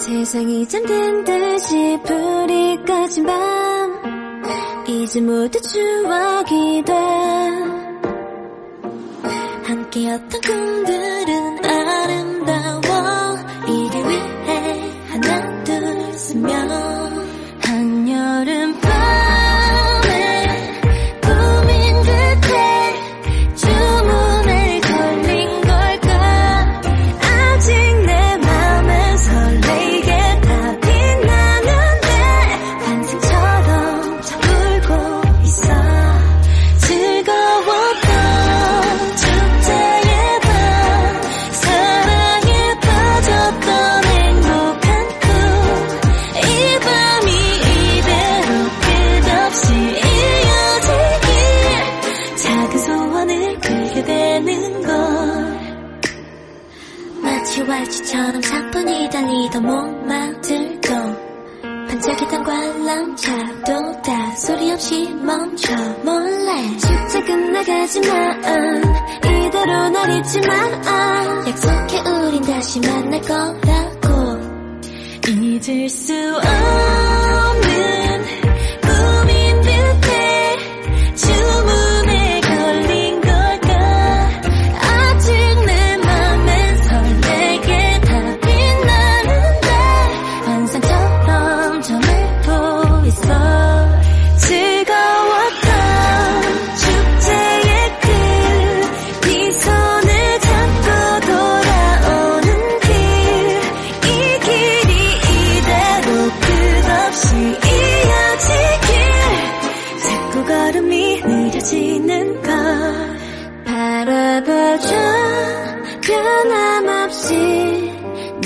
세상이 잠든 듯이 불이 꺼진 밤. 이제 모두 추억이 돼. 함께였던 꿈들은 왈츠처럼 사뿐히 달리던 목마들도 반짝이던 관람차도 다 소리 없이 멈춰. 몰래 축제 끝나가지만 이대로 날 잊지 마 약속해 우린 다시 만날 거라고. 잊을 수 없는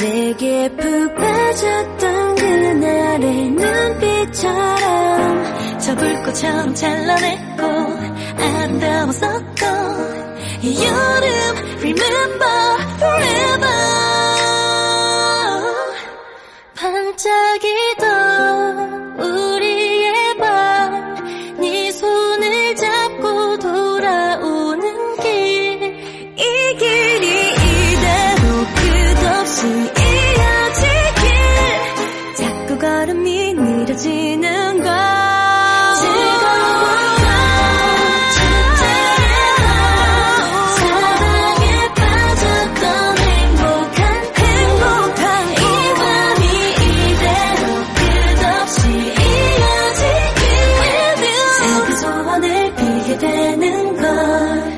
내게 푹 빠졌던 그날의 눈빛처럼 저 불꽃처럼 찬란했고 아름다웠었던 이 여름 Remember forever. 반짝이던 이해되는 걸.